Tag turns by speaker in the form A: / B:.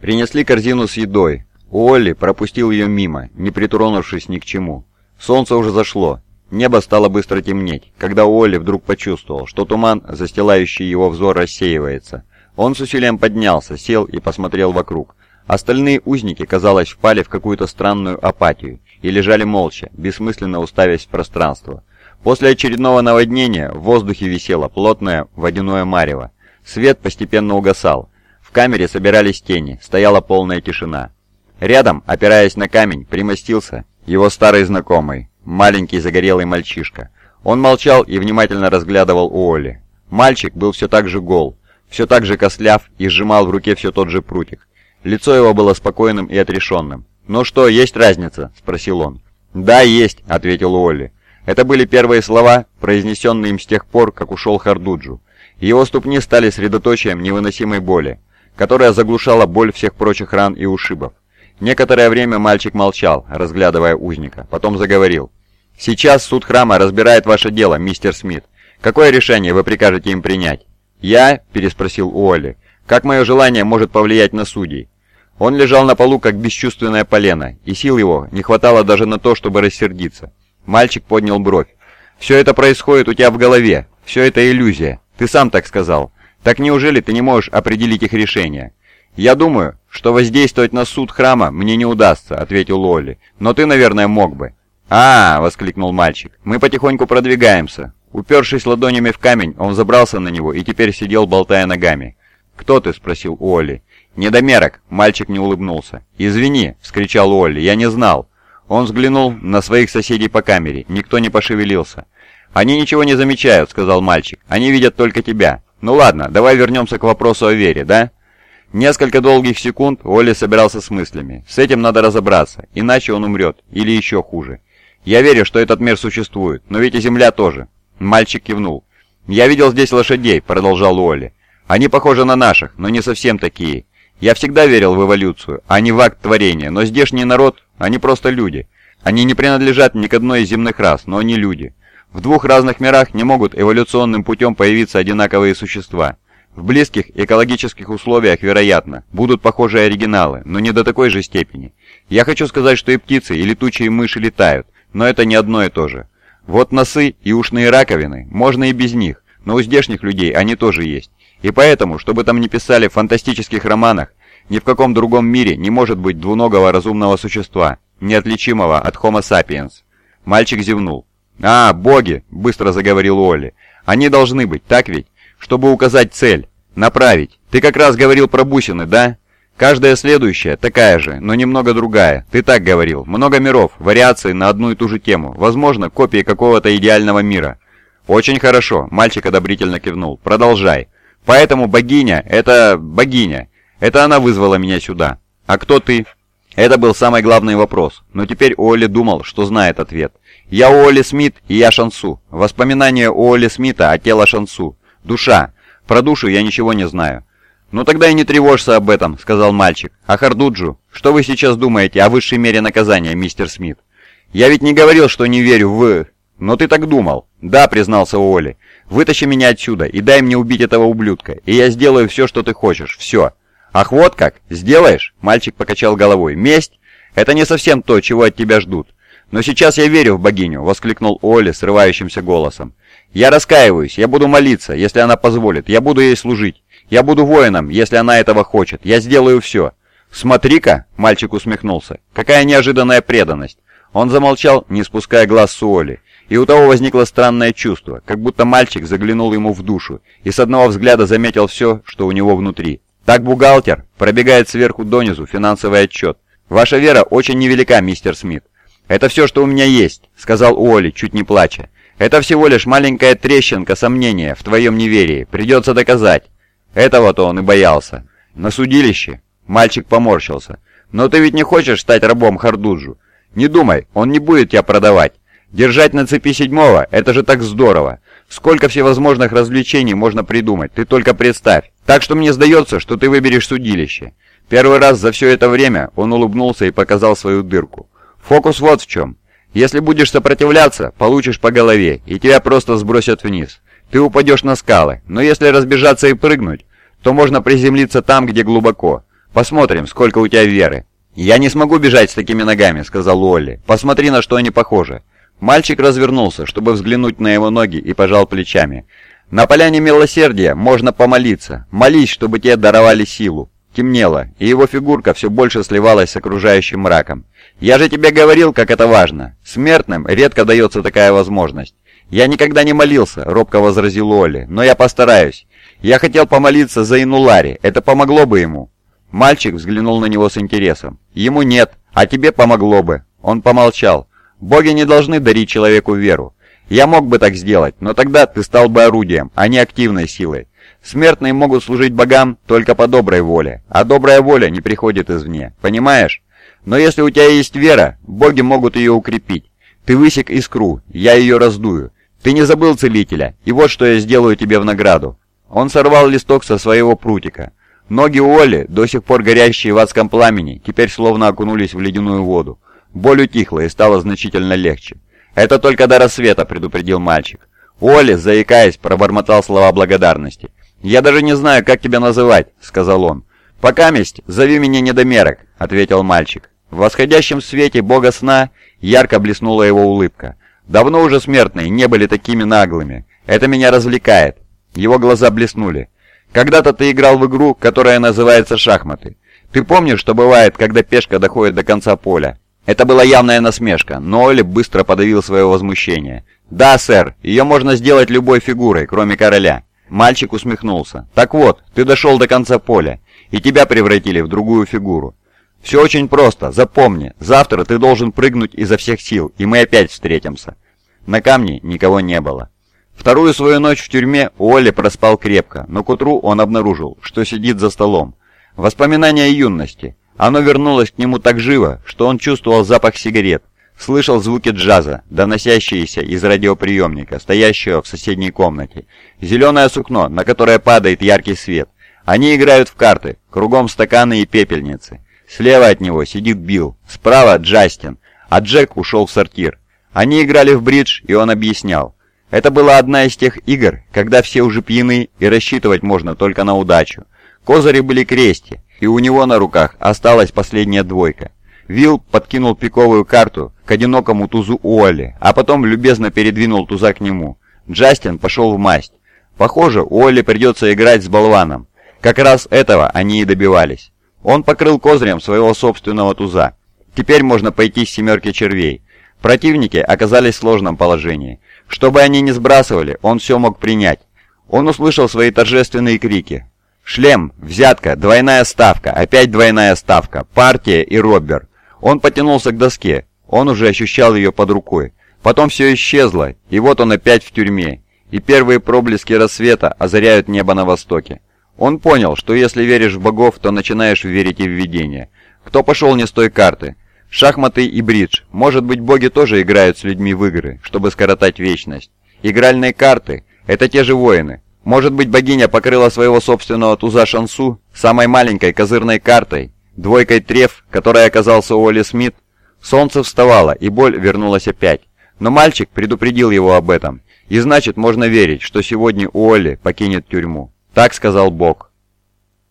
A: Принесли корзину с едой. Уолли пропустил ее мимо, не притронувшись ни к чему. Солнце уже зашло. Небо стало быстро темнеть, когда Уолли вдруг почувствовал, что туман, застилающий его взор, рассеивается. Он с усилием поднялся, сел и посмотрел вокруг. Остальные узники, казалось, впали в какую-то странную апатию и лежали молча, бессмысленно уставясь в пространство. После очередного наводнения в воздухе висело плотное водяное марево. Свет постепенно угасал. В камере собирались тени, стояла полная тишина. Рядом, опираясь на камень, примостился его старый знакомый, маленький загорелый мальчишка. Он молчал и внимательно разглядывал Уолли. Мальчик был все так же гол, все так же косляв и сжимал в руке все тот же прутик. Лицо его было спокойным и отрешенным. «Ну что, есть разница?» – спросил он. «Да, есть», – ответил Уолли. Это были первые слова, произнесенные им с тех пор, как ушел Хардуджу. Его ступни стали средоточием невыносимой боли, которая заглушала боль всех прочих ран и ушибов. Некоторое время мальчик молчал, разглядывая узника, потом заговорил. «Сейчас суд храма разбирает ваше дело, мистер Смит. Какое решение вы прикажете им принять?» «Я?» – переспросил Уолли. «Как мое желание может повлиять на судей?» Он лежал на полу, как бесчувственное полено, и сил его не хватало даже на то, чтобы рассердиться. Мальчик поднял бровь. «Все это происходит у тебя в голове. Все это иллюзия. Ты сам так сказал. Так неужели ты не можешь определить их решение?» «Я думаю, что воздействовать на суд храма мне не удастся», — ответил Лолли. «Но ты, наверное, мог бы». «А, — воскликнул мальчик, — мы потихоньку продвигаемся». Упершись ладонями в камень, он забрался на него и теперь сидел, болтая ногами. «Кто ты?» — спросил Уолли. «Недомерок!» — мальчик не улыбнулся. «Извини!» — вскричал Уолли. «Я не знал!» Он взглянул на своих соседей по камере. Никто не пошевелился. «Они ничего не замечают», — сказал мальчик. «Они видят только тебя. Ну ладно, давай вернемся к вопросу о вере, да?» Несколько долгих секунд Оли собирался с мыслями. С этим надо разобраться, иначе он умрет, или еще хуже. «Я верю, что этот мир существует, но ведь и Земля тоже». Мальчик кивнул. «Я видел здесь лошадей», — продолжал Уолли. «Они похожи на наших, но не совсем такие. Я всегда верил в эволюцию, а не в акт творения, но здешний народ, они просто люди. Они не принадлежат ни к одной из земных рас, но они люди. В двух разных мирах не могут эволюционным путем появиться одинаковые существа. В близких экологических условиях, вероятно, будут похожие оригиналы, но не до такой же степени. Я хочу сказать, что и птицы, и летучие мыши летают, но это не одно и то же. Вот носы и ушные раковины, можно и без них, но у здешних людей они тоже есть. И поэтому, чтобы там не писали в фантастических романах, ни в каком другом мире не может быть двуногого разумного существа, неотличимого от Homo sapiens. Мальчик зевнул. «А, боги!» – быстро заговорил Олли. «Они должны быть, так ведь? Чтобы указать цель, направить. Ты как раз говорил про бусины, да? Каждая следующая такая же, но немного другая. Ты так говорил. Много миров, вариации на одну и ту же тему. Возможно, копии какого-то идеального мира». «Очень хорошо», – мальчик одобрительно кивнул. «Продолжай». Поэтому богиня — это богиня. Это она вызвала меня сюда. А кто ты?» Это был самый главный вопрос, но теперь Уолли думал, что знает ответ. «Я Уолли Смит, и я Шансу. Воспоминания Уолли Смита, а тело Шансу. Душа. Про душу я ничего не знаю». «Ну тогда и не тревожься об этом», — сказал мальчик. «А Хардуджу? Что вы сейчас думаете о высшей мере наказания, мистер Смит?» «Я ведь не говорил, что не верю в...» «Но ты так думал». «Да», — признался Уолли. Вытащи меня отсюда и дай мне убить этого ублюдка, и я сделаю все, что ты хочешь, все. Ах, вот как? Сделаешь? Мальчик покачал головой. Месть? Это не совсем то, чего от тебя ждут. Но сейчас я верю в богиню, воскликнул Оли срывающимся голосом. Я раскаиваюсь, я буду молиться, если она позволит, я буду ей служить. Я буду воином, если она этого хочет, я сделаю все. «Смотри-ка!» — мальчик усмехнулся. «Какая неожиданная преданность!» Он замолчал, не спуская глаз с Уолли, и у того возникло странное чувство, как будто мальчик заглянул ему в душу и с одного взгляда заметил все, что у него внутри. Так бухгалтер пробегает сверху донизу финансовый отчет. «Ваша вера очень невелика, мистер Смит». «Это все, что у меня есть», — сказал Уолли, чуть не плача. «Это всего лишь маленькая трещинка сомнения в твоем неверии. Придется доказать». Этого-то он и боялся. «На судилище?» Мальчик поморщился. «Но ты ведь не хочешь стать рабом Хардуджу? Не думай, он не будет тебя продавать. Держать на цепи седьмого – это же так здорово. Сколько всевозможных развлечений можно придумать, ты только представь. Так что мне сдается, что ты выберешь судилище. Первый раз за все это время он улыбнулся и показал свою дырку. Фокус вот в чем. Если будешь сопротивляться, получишь по голове, и тебя просто сбросят вниз. Ты упадешь на скалы, но если разбежаться и прыгнуть, то можно приземлиться там, где глубоко. Посмотрим, сколько у тебя веры». «Я не смогу бежать с такими ногами», — сказал Уолли. «Посмотри, на что они похожи». Мальчик развернулся, чтобы взглянуть на его ноги, и пожал плечами. «На поляне милосердия можно помолиться. Молись, чтобы тебе даровали силу». Темнело, и его фигурка все больше сливалась с окружающим мраком. «Я же тебе говорил, как это важно. Смертным редко дается такая возможность». «Я никогда не молился», — робко возразил Оли, — «но я постараюсь. Я хотел помолиться за Инулари, это помогло бы ему». Мальчик взглянул на него с интересом. «Ему нет, а тебе помогло бы». Он помолчал. «Боги не должны дарить человеку веру. Я мог бы так сделать, но тогда ты стал бы орудием, а не активной силой. Смертные могут служить богам только по доброй воле, а добрая воля не приходит извне, понимаешь? Но если у тебя есть вера, боги могут ее укрепить. Ты высек искру, я ее раздую. Ты не забыл целителя, и вот что я сделаю тебе в награду». Он сорвал листок со своего прутика. Ноги Уолли, до сих пор горящие в адском пламени, теперь словно окунулись в ледяную воду. Боль утихла и стало значительно легче. «Это только до рассвета», — предупредил мальчик. Уолли, заикаясь, пробормотал слова благодарности. «Я даже не знаю, как тебя называть», — сказал он. «Пока месть, зови меня недомерок», — ответил мальчик. В восходящем свете бога сна ярко блеснула его улыбка. «Давно уже смертные не были такими наглыми. Это меня развлекает». Его глаза блеснули. «Когда-то ты играл в игру, которая называется шахматы. Ты помнишь, что бывает, когда пешка доходит до конца поля?» Это была явная насмешка, но Оли быстро подавил свое возмущение. «Да, сэр, ее можно сделать любой фигурой, кроме короля». Мальчик усмехнулся. «Так вот, ты дошел до конца поля, и тебя превратили в другую фигуру. Все очень просто, запомни, завтра ты должен прыгнуть изо всех сил, и мы опять встретимся». На камне никого не было. Вторую свою ночь в тюрьме Уолли проспал крепко, но к утру он обнаружил, что сидит за столом. Воспоминания юности. Оно вернулось к нему так живо, что он чувствовал запах сигарет, Слышал звуки джаза, доносящиеся из радиоприемника, стоящего в соседней комнате. Зеленое сукно, на которое падает яркий свет. Они играют в карты, кругом стаканы и пепельницы. Слева от него сидит Билл, справа Джастин, а Джек ушел в сортир. Они играли в бридж, и он объяснял. Это была одна из тех игр, когда все уже пьяны и рассчитывать можно только на удачу. Козыри были крести, и у него на руках осталась последняя двойка. Вилл подкинул пиковую карту к одинокому тузу Уолли, а потом любезно передвинул туза к нему. Джастин пошел в масть. Похоже, Уолли придется играть с болваном. Как раз этого они и добивались. Он покрыл козырем своего собственного туза. Теперь можно пойти с семерки червей. Противники оказались в сложном положении. Чтобы они не сбрасывали, он все мог принять. Он услышал свои торжественные крики. «Шлем! Взятка! Двойная ставка! Опять двойная ставка! Партия и Роббер!» Он потянулся к доске, он уже ощущал ее под рукой. Потом все исчезло, и вот он опять в тюрьме, и первые проблески рассвета озаряют небо на востоке. Он понял, что если веришь в богов, то начинаешь верить и в видение. Кто пошел не с той карты? Шахматы и бридж. Может быть, боги тоже играют с людьми в игры, чтобы скоротать вечность. Игральные карты – это те же воины. Может быть, богиня покрыла своего собственного туза Шансу самой маленькой козырной картой, Двойкой треф, которой оказался Уолли Смит, солнце вставало, и боль вернулась опять. Но мальчик предупредил его об этом, и значит можно верить, что сегодня Уолли покинет тюрьму. Так сказал Бог.